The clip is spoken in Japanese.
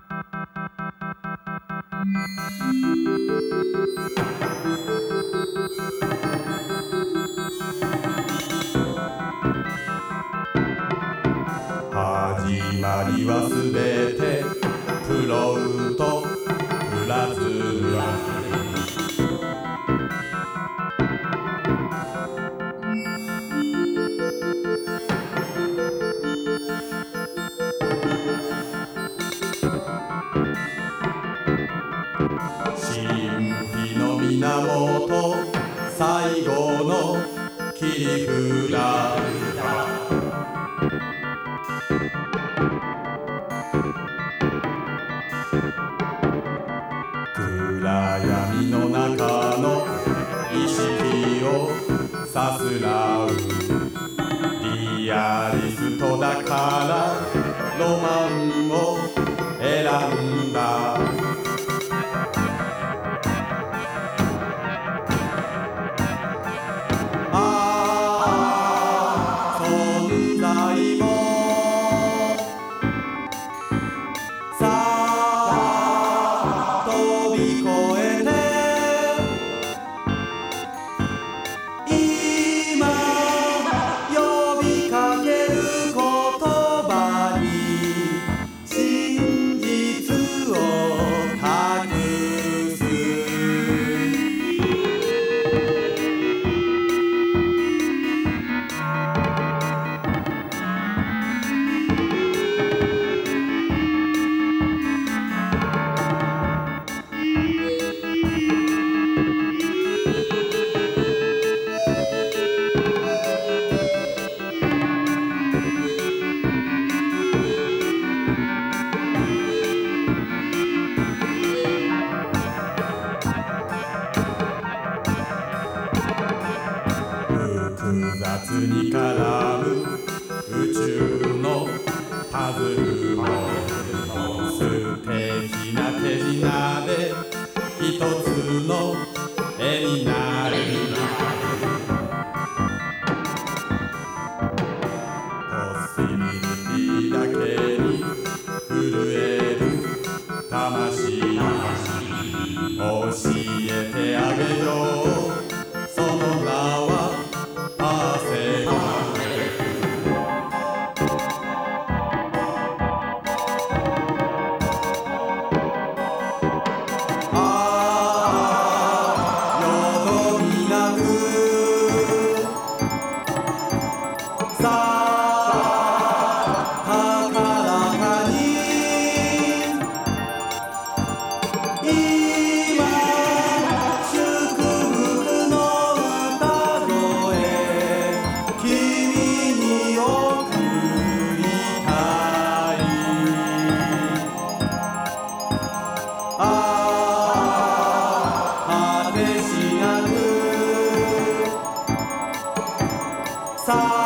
Thank you. の切り札。暗闇の中の意識をさすらう。リアリストだからロマンを選ん雑に絡む宇宙のパズルも素敵な手品で一つの絵になる。ポッシビリティだけに震える魂さ